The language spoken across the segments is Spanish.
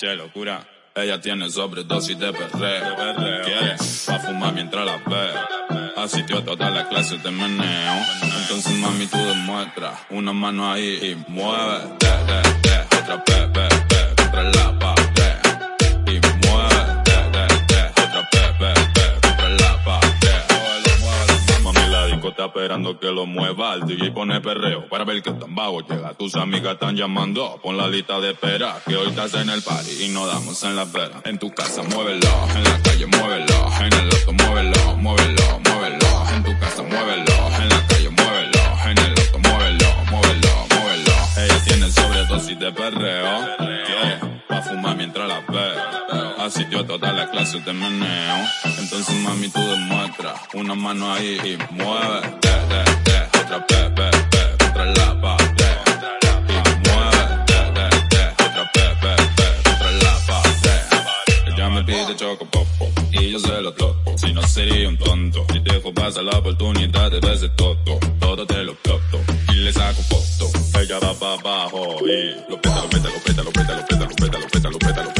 Che, locura. Ella tiene sobredosis de perreo. Quiere pa' fumar mientras la ve. Asistió a todas las clases de meneo. Entonces mami tú demuestra. Una mano ahí y mueve. Otra pe, pe, pe, contra la esperando que lo mueva. El DJ pone perreo para ver que tan bajo llega. Tus amigas están llamando. Pon la lista de espera. Que hoy estás en el party y no damos en la vera. En tu casa muévelo. En la calle muévelo. En el auto muévelo. Muévelo, muévelo. En tu casa muévelo. En la calle muévelo. En el auto muévelo. Muévelo, muévelo. Ella tiene sobredosis de perreo. Quiere pa' fumar mientras la ve. Asistió a todas las clases de meneo. Entonces mami tú demuestra. Una mano ahí y mueve. De, de, de. Otra pe, pe, pe. Contra la pared. Y mueve. De, de, de. Otra la pared. Ella me pide choco popo. Y yo se lo toco. Si no sería un tonto. Si dejo pasar la oportunidad de veces todo. Todo te lo ploto. Y le saco foto. Ella va pa' abajo. Y lo peta, lo peta, lo peta, lo peta, lo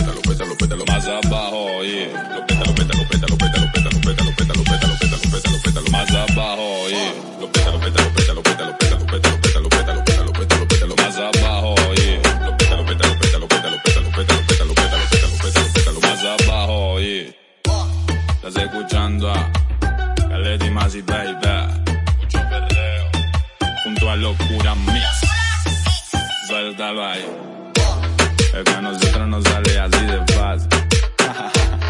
estás escuchando a Khaled y Masi Baby. Mucho perreo. Junto a Locura Mix. Suéltalo ahí. Es que a nosotros nos sale así de fácil.